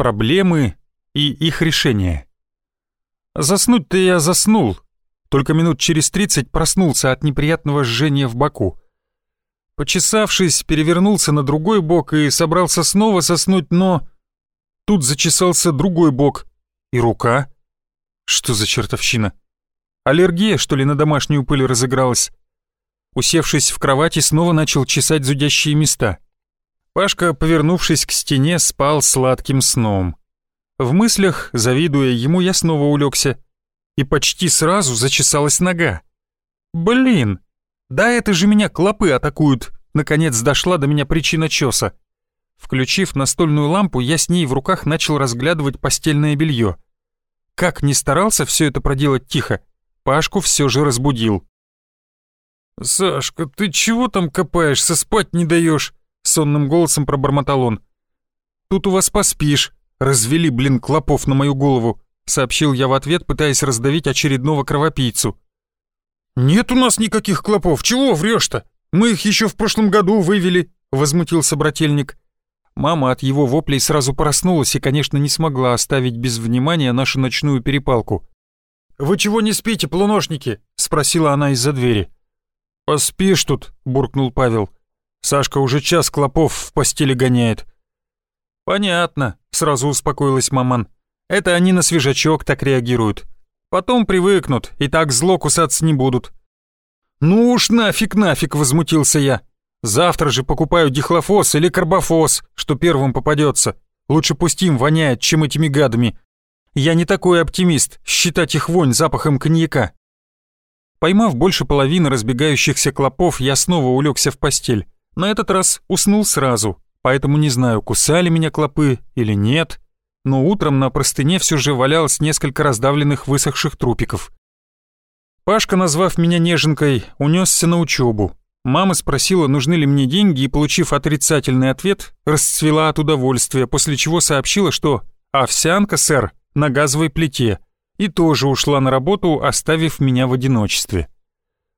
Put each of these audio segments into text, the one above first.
проблемы и их решение. Заснуть-то я заснул, только минут через тридцать проснулся от неприятного жжения в боку. Почесавшись, перевернулся на другой бок и собрался снова соснуть, но... Тут зачесался другой бок. И рука. Что за чертовщина? Аллергия, что ли, на домашнюю пыль разыгралась? Усевшись в кровати, снова начал чесать зудящие места. Пашка, повернувшись к стене, спал сладким сном. В мыслях, завидуя ему, я снова улегся. И почти сразу зачесалась нога. Блин, да это же меня клопы атакуют. Наконец дошла до меня причина чеса. Включив настольную лампу, я с ней в руках начал разглядывать постельное белье. Как ни старался все это проделать тихо, Пашку все же разбудил. «Сашка, ты чего там копаешься, спать не даешь? Сонным голосом пробормотал он. «Тут у вас поспишь», «Развели, блин, клопов на мою голову», — сообщил я в ответ, пытаясь раздавить очередного кровопийцу. «Нет у нас никаких клопов, чего врешь-то? Мы их еще в прошлом году вывели», — возмутился брательник. Мама от его воплей сразу проснулась и, конечно, не смогла оставить без внимания нашу ночную перепалку. «Вы чего не спите, полуношники?» — спросила она из-за двери. «Поспишь тут», — буркнул Павел. «Сашка уже час клопов в постели гоняет». «Понятно», — сразу успокоилась маман. «Это они на свежачок так реагируют. Потом привыкнут и так зло кусаться не будут». «Ну уж нафиг нафиг», — возмутился я. «Завтра же покупаю дихлофос или карбофос, что первым попадется. Лучше пусть им воняет, чем этими гадами. Я не такой оптимист, считать их вонь запахом коньяка». Поймав больше половины разбегающихся клопов, я снова улегся в постель. На этот раз уснул сразу, поэтому не знаю, кусали меня клопы или нет, но утром на простыне все же валялось несколько раздавленных высохших трупиков. Пашка, назвав меня неженкой, унесся на учебу. Мама спросила, нужны ли мне деньги, и, получив отрицательный ответ, расцвела от удовольствия, после чего сообщила, что «овсянка, сэр, на газовой плите», и тоже ушла на работу, оставив меня в одиночестве.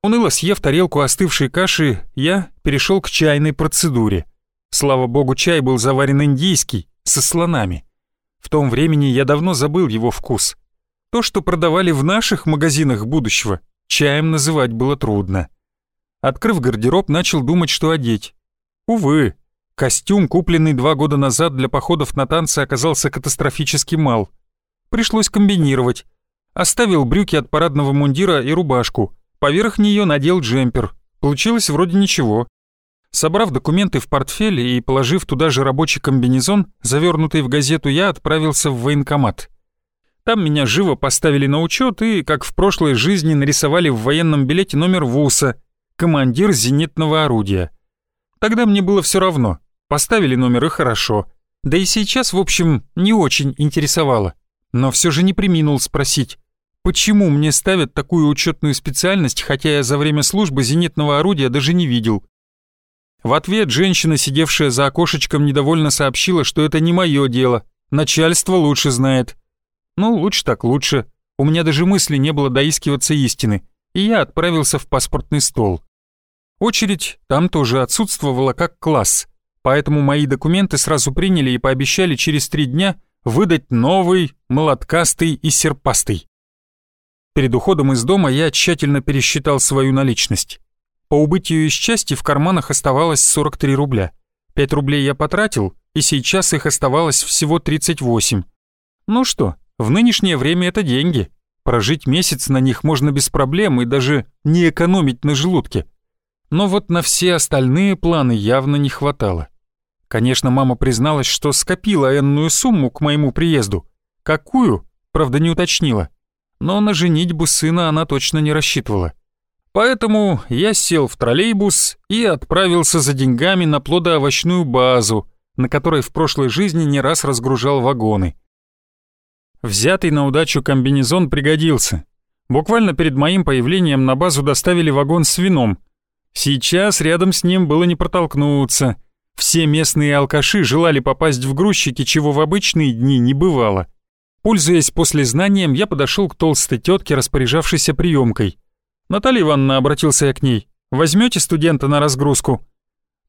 Уныло съев тарелку остывшей каши, я перешел к чайной процедуре – Слава богу, чай был заварен индийский, со слонами. В том времени я давно забыл его вкус. То, что продавали в наших магазинах будущего, чаем называть было трудно. Открыв гардероб, начал думать, что одеть. Увы, костюм, купленный два года назад для походов на танцы, оказался катастрофически мал. Пришлось комбинировать. Оставил брюки от парадного мундира и рубашку. Поверх нее надел джемпер. Получилось вроде ничего. Собрав документы в портфель и положив туда же рабочий комбинезон, завернутый в газету, я отправился в военкомат. Там меня живо поставили на учет и, как в прошлой жизни, нарисовали в военном билете номер ВУСа «Командир зенитного орудия». Тогда мне было все равно, поставили номер и хорошо. Да и сейчас, в общем, не очень интересовало. Но все же не приминул спросить, почему мне ставят такую учетную специальность, хотя я за время службы зенитного орудия даже не видел. В ответ женщина, сидевшая за окошечком, недовольно сообщила, что это не мое дело, начальство лучше знает. Ну, лучше так лучше. У меня даже мысли не было доискиваться истины, и я отправился в паспортный стол. Очередь там тоже отсутствовала как класс, поэтому мои документы сразу приняли и пообещали через три дня выдать новый, молоткастый и серпастый. Перед уходом из дома я тщательно пересчитал свою наличность. По убытию из части в карманах оставалось 43 рубля. 5 рублей я потратил, и сейчас их оставалось всего 38. Ну что, в нынешнее время это деньги. Прожить месяц на них можно без проблем и даже не экономить на желудке. Но вот на все остальные планы явно не хватало. Конечно, мама призналась, что скопила энную сумму к моему приезду. Какую? Правда, не уточнила. Но на женитьбу сына она точно не рассчитывала. Поэтому я сел в троллейбус и отправился за деньгами на плодоовощную базу, на которой в прошлой жизни не раз разгружал вагоны. Взятый на удачу комбинезон пригодился. Буквально перед моим появлением на базу доставили вагон с вином. Сейчас рядом с ним было не протолкнуться. Все местные алкаши желали попасть в грузчики, чего в обычные дни не бывало. Пользуясь после знанием, я подошел к толстой тетке, распоряжавшейся приемкой. «Наталья Ивановна», — обратился я к ней, — «возьмете студента на разгрузку?»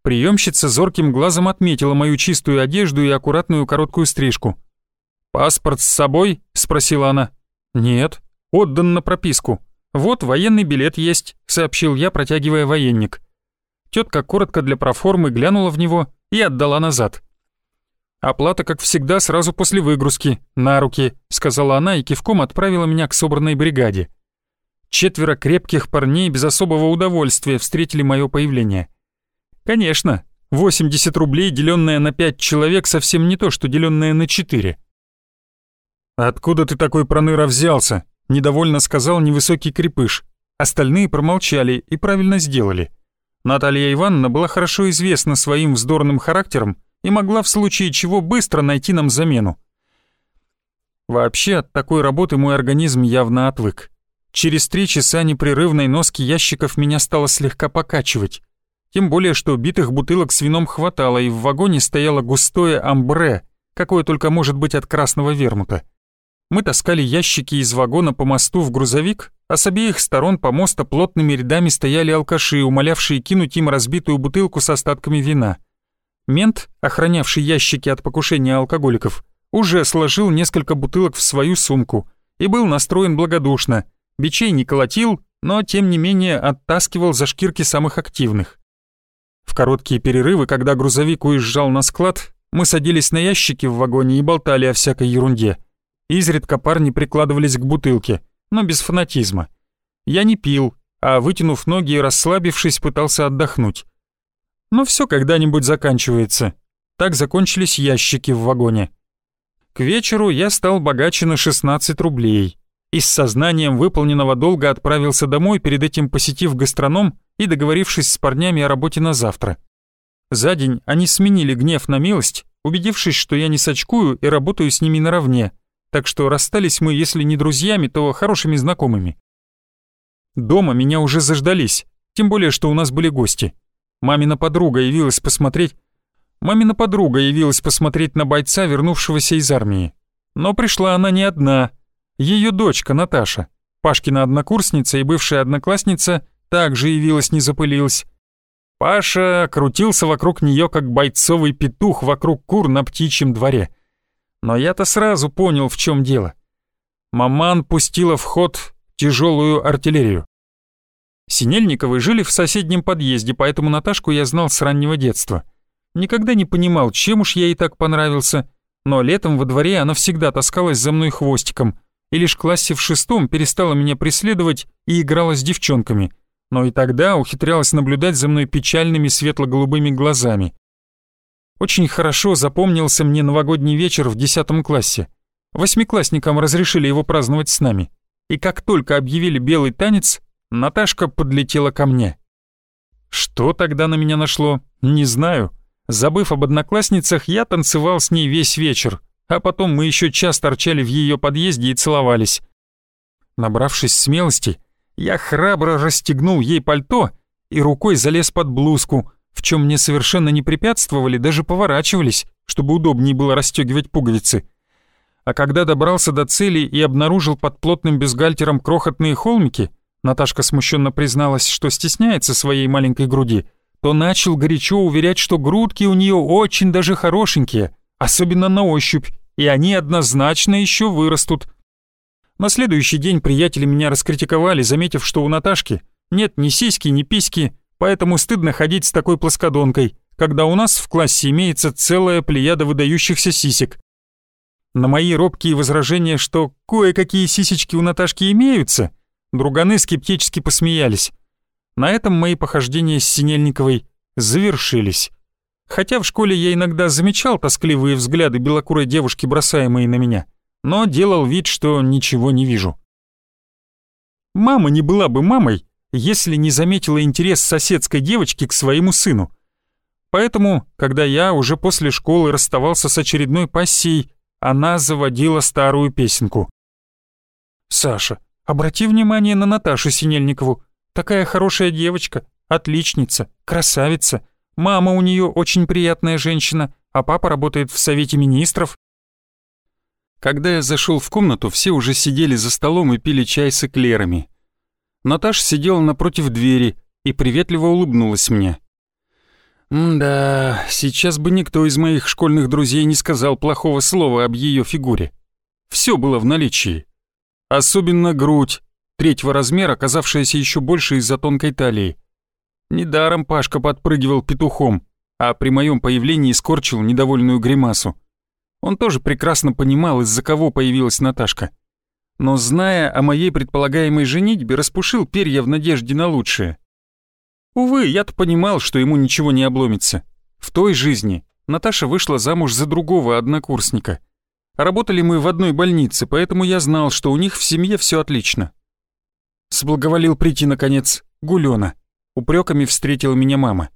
Приемщица зорким глазом отметила мою чистую одежду и аккуратную короткую стрижку. «Паспорт с собой?» — спросила она. «Нет, отдан на прописку. Вот военный билет есть», — сообщил я, протягивая военник. Тетка коротко для проформы глянула в него и отдала назад. «Оплата, как всегда, сразу после выгрузки, на руки», — сказала она и кивком отправила меня к собранной бригаде. Четверо крепких парней без особого удовольствия встретили мое появление. Конечно, 80 рублей, деленное на 5 человек, совсем не то, что деленное на 4. «Откуда ты такой проныра взялся?» — недовольно сказал невысокий крепыш. Остальные промолчали и правильно сделали. Наталья Ивановна была хорошо известна своим вздорным характером и могла в случае чего быстро найти нам замену. Вообще, от такой работы мой организм явно отвык. Через три часа непрерывной носки ящиков меня стало слегка покачивать. Тем более, что битых бутылок с вином хватало, и в вагоне стояло густое амбре, какое только может быть от красного вермута. Мы таскали ящики из вагона по мосту в грузовик, а с обеих сторон помоста плотными рядами стояли алкаши, умолявшие кинуть им разбитую бутылку с остатками вина. Мент, охранявший ящики от покушения алкоголиков, уже сложил несколько бутылок в свою сумку и был настроен благодушно. Бичей не колотил, но тем не менее оттаскивал за шкирки самых активных. В короткие перерывы, когда грузовик уезжал на склад, мы садились на ящики в вагоне и болтали о всякой ерунде. Изредка парни прикладывались к бутылке, но без фанатизма. Я не пил, а вытянув ноги и расслабившись, пытался отдохнуть. Но все когда-нибудь заканчивается. Так закончились ящики в вагоне. К вечеру я стал богаче на 16 рублей и с сознанием выполненного долга отправился домой, перед этим посетив гастроном и договорившись с парнями о работе на завтра. За день они сменили гнев на милость, убедившись, что я не сочкую и работаю с ними наравне, так что расстались мы, если не друзьями, то хорошими знакомыми. Дома меня уже заждались, тем более, что у нас были гости. Мамина подруга явилась посмотреть... Мамина подруга явилась посмотреть на бойца, вернувшегося из армии. Но пришла она не одна. Ее дочка Наташа, Пашкина однокурсница и бывшая одноклассница, также явилась, не запылилась. Паша крутился вокруг нее, как бойцовый петух вокруг кур на птичьем дворе. Но я-то сразу понял, в чем дело. Маман пустила в ход тяжелую артиллерию. Синельниковы жили в соседнем подъезде, поэтому Наташку я знал с раннего детства. Никогда не понимал, чем уж я ей так понравился, но летом во дворе она всегда таскалась за мной хвостиком, и лишь в классе в шестом перестала меня преследовать и играла с девчонками, но и тогда ухитрялась наблюдать за мной печальными светло-голубыми глазами. Очень хорошо запомнился мне новогодний вечер в десятом классе. Восьмиклассникам разрешили его праздновать с нами. И как только объявили белый танец, Наташка подлетела ко мне. Что тогда на меня нашло, не знаю. Забыв об одноклассницах, я танцевал с ней весь вечер, а потом мы еще час торчали в ее подъезде и целовались. Набравшись смелости, я храбро расстегнул ей пальто и рукой залез под блузку, в чем мне совершенно не препятствовали, даже поворачивались, чтобы удобнее было расстегивать пуговицы. А когда добрался до цели и обнаружил под плотным бюстгальтером крохотные холмики, Наташка смущенно призналась, что стесняется своей маленькой груди, то начал горячо уверять, что грудки у нее очень даже хорошенькие, особенно на ощупь, и они однозначно еще вырастут. На следующий день приятели меня раскритиковали, заметив, что у Наташки нет ни сиськи, ни письки, поэтому стыдно ходить с такой плоскодонкой, когда у нас в классе имеется целая плеяда выдающихся сисек. На мои робкие возражения, что кое-какие сисечки у Наташки имеются – Друганы скептически посмеялись. На этом мои похождения с Синельниковой завершились. Хотя в школе я иногда замечал тоскливые взгляды белокурой девушки, бросаемые на меня, но делал вид, что ничего не вижу. Мама не была бы мамой, если не заметила интерес соседской девочки к своему сыну. Поэтому, когда я уже после школы расставался с очередной пассией, она заводила старую песенку. «Саша, Обрати внимание на Наташу Синельникову. Такая хорошая девочка, отличница, красавица. Мама у нее очень приятная женщина, а папа работает в Совете Министров. Когда я зашел в комнату, все уже сидели за столом и пили чай с эклерами. Наташа сидела напротив двери и приветливо улыбнулась мне. «Да, сейчас бы никто из моих школьных друзей не сказал плохого слова об ее фигуре. Все было в наличии. Особенно грудь, третьего размера, оказавшаяся еще больше из-за тонкой талии. Недаром Пашка подпрыгивал петухом, а при моем появлении скорчил недовольную гримасу. Он тоже прекрасно понимал, из-за кого появилась Наташка. Но зная о моей предполагаемой женитьбе, распушил перья в надежде на лучшее. Увы, я-то понимал, что ему ничего не обломится. В той жизни Наташа вышла замуж за другого однокурсника. Работали мы в одной больнице, поэтому я знал, что у них в семье все отлично. Соблаговолил прийти, наконец, Гулёна. Упреками встретила меня мама.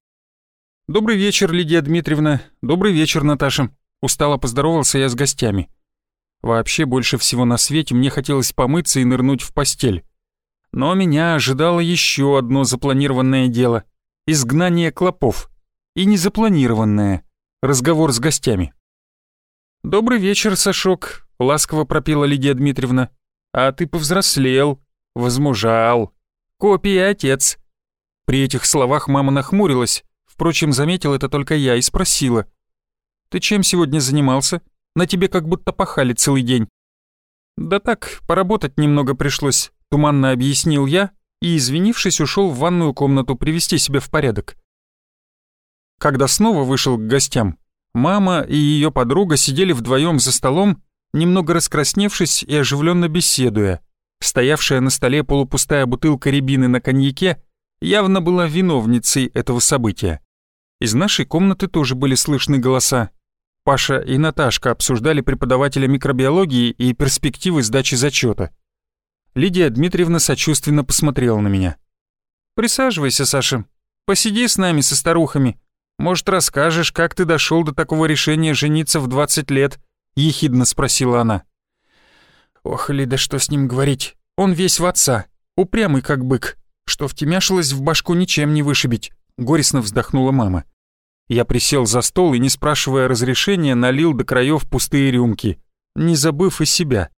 «Добрый вечер, Лидия Дмитриевна. Добрый вечер, Наташа». Устало поздоровался я с гостями. Вообще, больше всего на свете мне хотелось помыться и нырнуть в постель. Но меня ожидало еще одно запланированное дело — изгнание клопов. И незапланированное — разговор с гостями. «Добрый вечер, Сашок», — ласково пропела Лидия Дмитриевна. «А ты повзрослел, возмужал. Копия отец». При этих словах мама нахмурилась, впрочем, заметил это только я и спросила. «Ты чем сегодня занимался? На тебе как будто пахали целый день». «Да так, поработать немного пришлось», — туманно объяснил я и, извинившись, ушел в ванную комнату привести себя в порядок. Когда снова вышел к гостям, мама и ее подруга сидели вдвоем за столом, немного раскрасневшись и оживленно беседуя. Стоявшая на столе полупустая бутылка рябины на коньяке явно была виновницей этого события. Из нашей комнаты тоже были слышны голоса. Паша и Наташка обсуждали преподавателя микробиологии и перспективы сдачи зачета. Лидия Дмитриевна сочувственно посмотрела на меня. «Присаживайся, Саша. Посиди с нами, со старухами. Может, расскажешь, как ты дошел до такого решения жениться в 20 лет?» — ехидно спросила она. «Ох, Лида, что с ним говорить? Он весь в отца, упрямый как бык, что втемяшилось в башку ничем не вышибить», — горестно вздохнула мама. Я присел за стол и, не спрашивая разрешения, налил до краев пустые рюмки, не забыв и себя.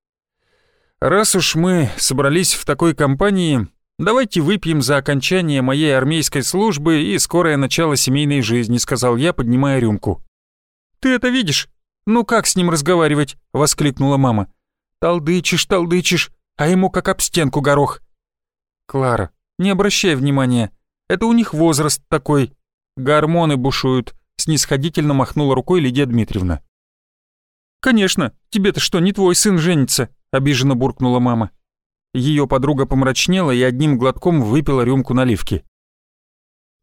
«Раз уж мы собрались в такой компании, «Давайте выпьем за окончание моей армейской службы и скорое начало семейной жизни», — сказал я, поднимая рюмку. «Ты это видишь? Ну как с ним разговаривать?» — воскликнула мама. «Толдычишь, толдычишь, а ему как об стенку горох». «Клара, не обращай внимания, это у них возраст такой. Гормоны бушуют», — снисходительно махнула рукой Лидия Дмитриевна. «Конечно, тебе-то что, не твой сын женится?» — обиженно буркнула мама. Ее подруга помрачнела и одним глотком выпила рюмку наливки.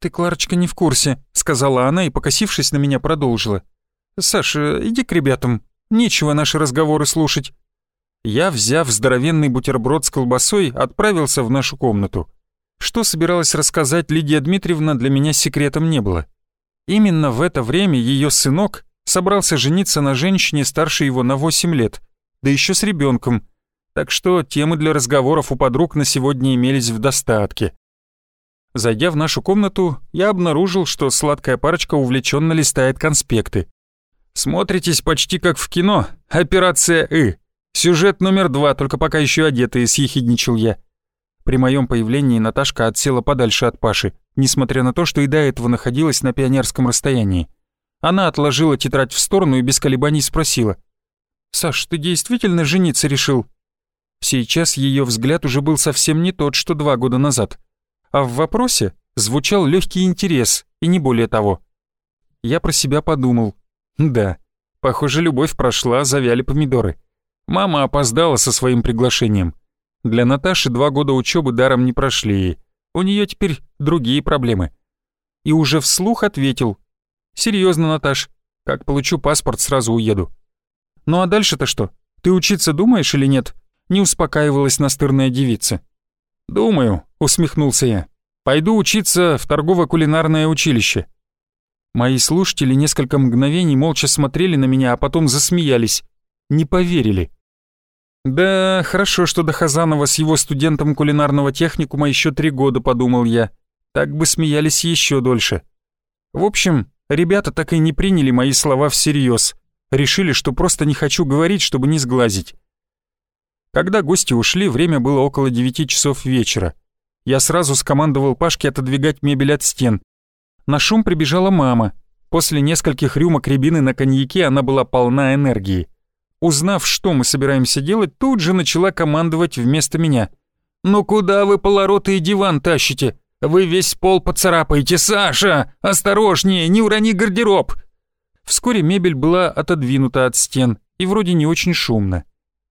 «Ты, Кларочка, не в курсе», — сказала она и, покосившись на меня, продолжила. «Саша, иди к ребятам, нечего наши разговоры слушать». Я, взяв здоровенный бутерброд с колбасой, отправился в нашу комнату. Что собиралась рассказать Лидия Дмитриевна, для меня секретом не было. Именно в это время ее сынок собрался жениться на женщине старше его на 8 лет, да еще с ребенком, так что темы для разговоров у подруг на сегодня имелись в достатке. Зайдя в нашу комнату, я обнаружил, что сладкая парочка увлеченно листает конспекты. «Смотритесь почти как в кино. Операция «И». Сюжет номер два, только пока еще одетые», — съехидничал я. При моем появлении Наташка отсела подальше от Паши, несмотря на то, что и до этого находилась на пионерском расстоянии. Она отложила тетрадь в сторону и без колебаний спросила. «Саш, ты действительно жениться решил?» Сейчас ее взгляд уже был совсем не тот, что два года назад. А в вопросе звучал легкий интерес, и не более того. Я про себя подумал. Да, похоже, любовь прошла, завяли помидоры. Мама опоздала со своим приглашением. Для Наташи два года учебы даром не прошли. У нее теперь другие проблемы. И уже вслух ответил. «Серьезно, Наташ, как получу паспорт, сразу уеду». «Ну а дальше-то что? Ты учиться думаешь или нет?» Не успокаивалась настырная девица. «Думаю», — усмехнулся я. «Пойду учиться в торгово-кулинарное училище». Мои слушатели несколько мгновений молча смотрели на меня, а потом засмеялись. Не поверили. «Да, хорошо, что до Хазанова с его студентом кулинарного техникума еще три года», — подумал я. Так бы смеялись еще дольше. В общем, ребята так и не приняли мои слова всерьез. Решили, что просто не хочу говорить, чтобы не сглазить. Когда гости ушли, время было около девяти часов вечера. Я сразу скомандовал Пашке отодвигать мебель от стен. На шум прибежала мама. После нескольких рюмок рябины на коньяке она была полна энергии. узнав, что мы собираемся делать, тут же начала командовать вместо меня. «Ну куда вы полороты и диван тащите? Вы весь пол поцарапаете, Саша! Осторожнее, не урони гардероб!» Вскоре мебель была отодвинута от стен и вроде не очень шумно.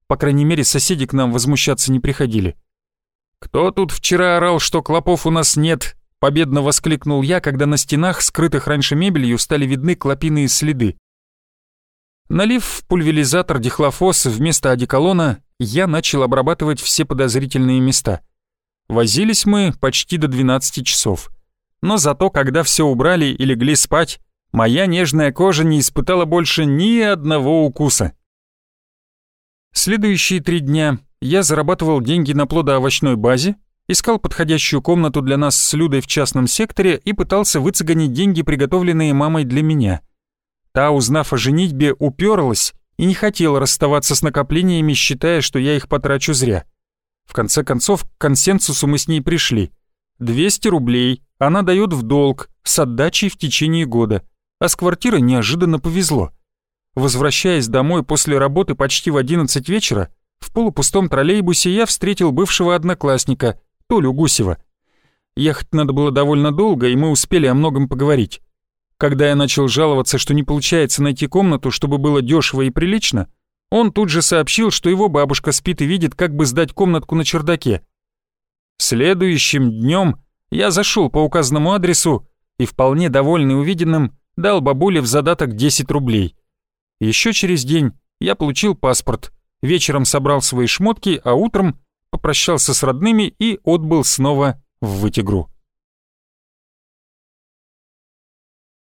По крайней мере, соседи к нам возмущаться не приходили. «Кто тут вчера орал, что клопов у нас нет?» — победно воскликнул я, когда на стенах, скрытых раньше мебелью, стали видны клопиные следы. Налив в пульверизатор дихлофос вместо одеколона, я начал обрабатывать все подозрительные места. Возились мы почти до 12 часов. Но зато, когда все убрали и легли спать, моя нежная кожа не испытала больше ни одного укуса. Следующие три дня я зарабатывал деньги на плодоовощной базе, искал подходящую комнату для нас с Людой в частном секторе и пытался выцегонить деньги, приготовленные мамой для меня. Та, узнав о женитьбе, уперлась и не хотела расставаться с накоплениями, считая, что я их потрачу зря. В конце концов, к консенсусу мы с ней пришли. 200 рублей она дает в долг с отдачей в течение года, а с квартирой неожиданно повезло. Возвращаясь домой после работы почти в 11 вечера, в полупустом троллейбусе я встретил бывшего одноклассника, Толю Гусева. Ехать надо было довольно долго, и мы успели о многом поговорить. Когда я начал жаловаться, что не получается найти комнату, чтобы было дешево и прилично, он тут же сообщил, что его бабушка спит и видит, как бы сдать комнатку на чердаке. Следующим днем я зашел по указанному адресу и, вполне довольный увиденным, дал бабуле в задаток 10 рублей. Еще через день я получил паспорт, вечером собрал свои шмотки, а утром попрощался с родными и отбыл снова в Вытигру.